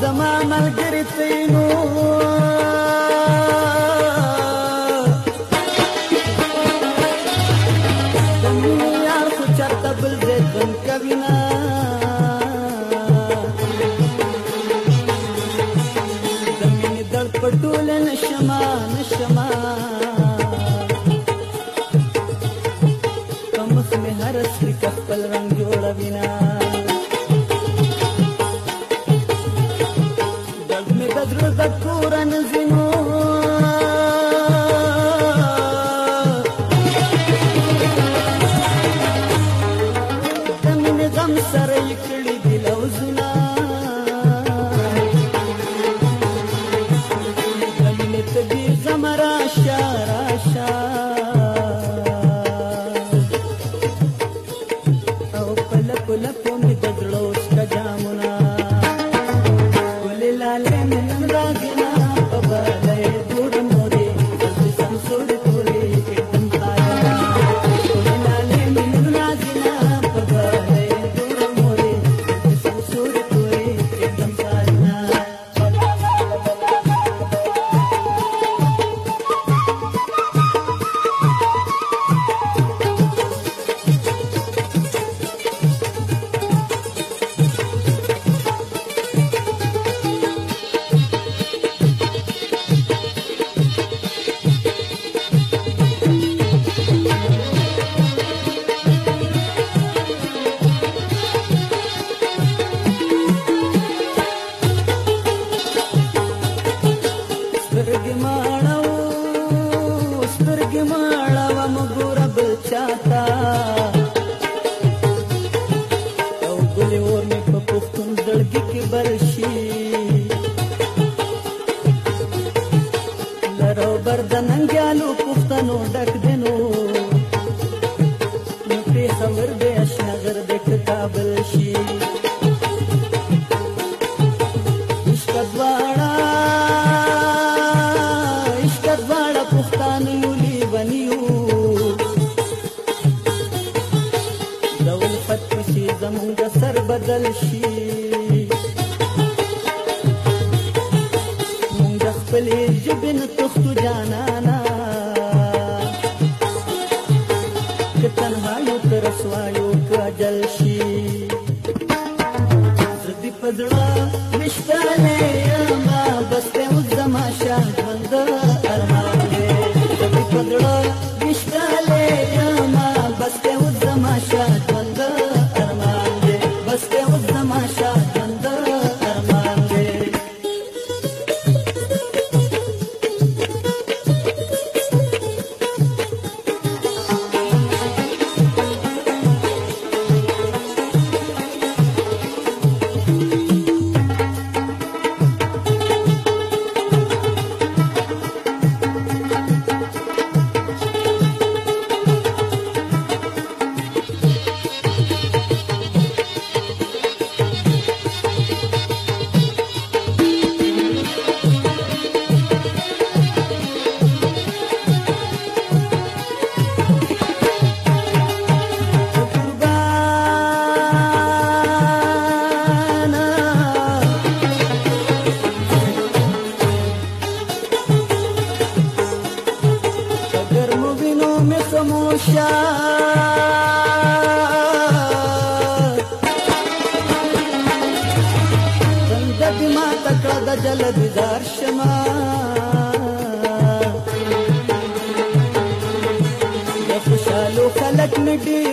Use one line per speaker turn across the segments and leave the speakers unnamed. زما ملګری تینو یار خو چاته بل دې غم کوي نه زمینې دړ پټوله نشما نشما کمخ مې هر سړي خپل رنگ جوړوي نه د زړه د کورن زینو د ننګیالو پښتنو ډک دی نو نو پېښور دی اشنا غر دی که کابل شي عشق دواړه عشق دواړه پښتانه یو لیوني یو د الفت پسې زمونږ سر بدل شي مونږ خپلې दोस्त जाना Unity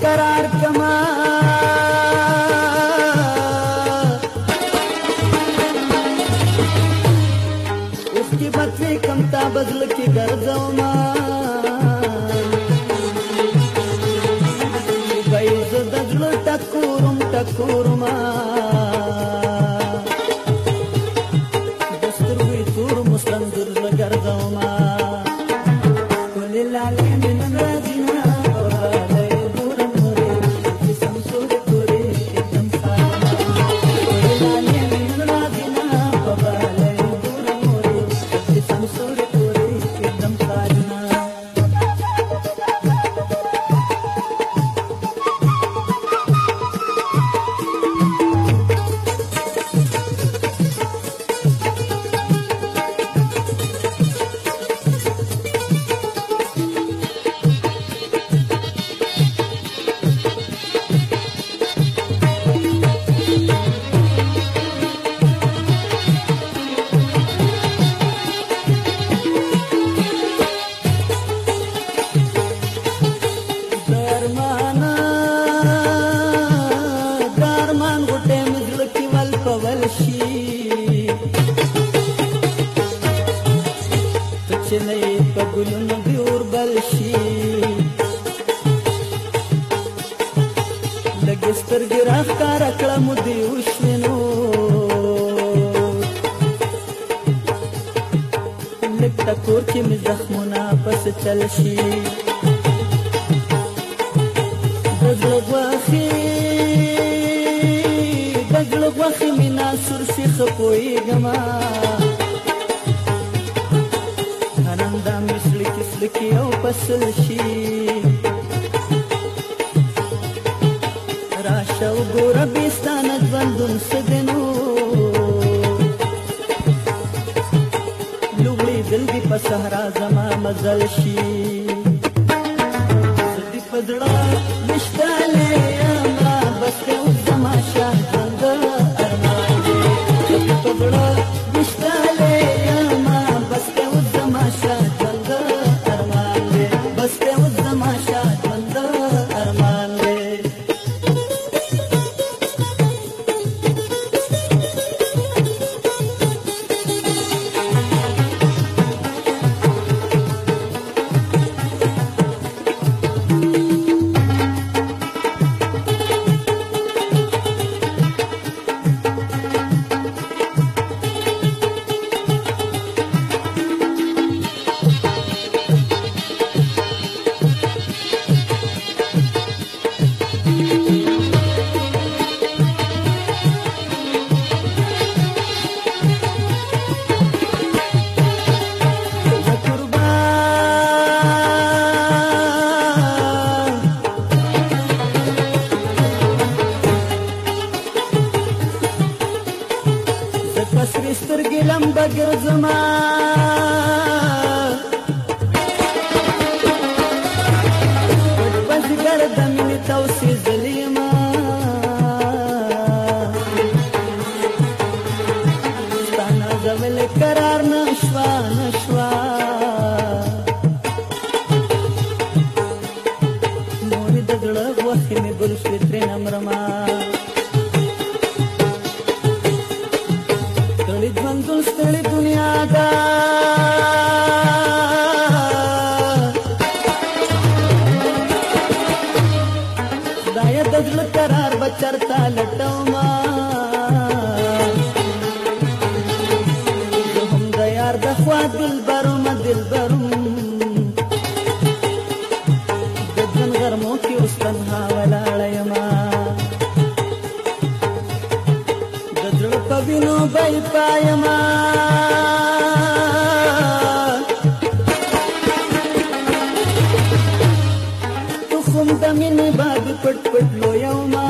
قرار کما اوخ کی پتلی کم تا بدل کی ګرځاو ما پایز ددل ټکورم ټکورم ما پرېږده کور کې مې زخمونه پس چل شي د زړه غوښې د زړه غوښې مې ناسور شي ښه پوهېږمه خننده مې سړکې سړکې او پسل شي راشه وګوره بېستانه ژوندون څه دی صحرا زما مزل شي سترګې لمبه ګرځما सुमी बाट लोयमा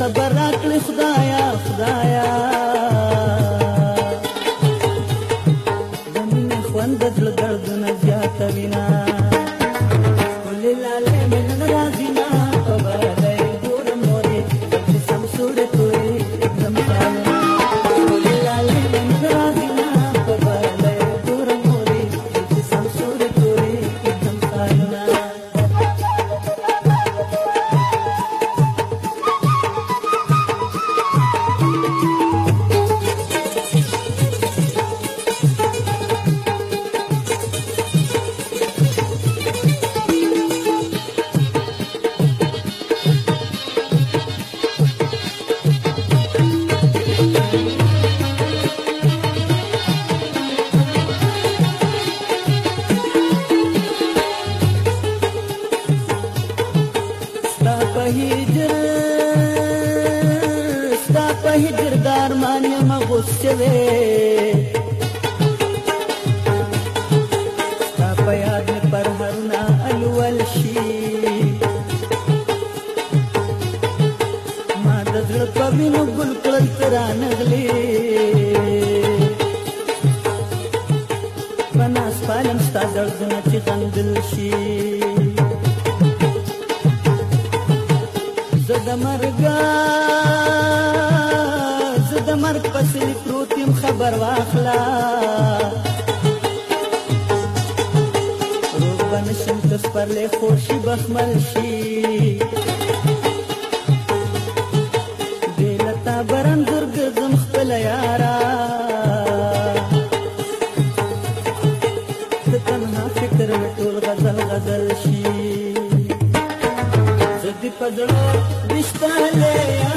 सबर आकल सुदाया सुदाया پر واخلا روغ بنشم تس پر لی خوشی بخمل شي دیلتا برم درگ زم خپل یارا تنها فکر وټول غزل غزل شي زدی پزړه وشتاله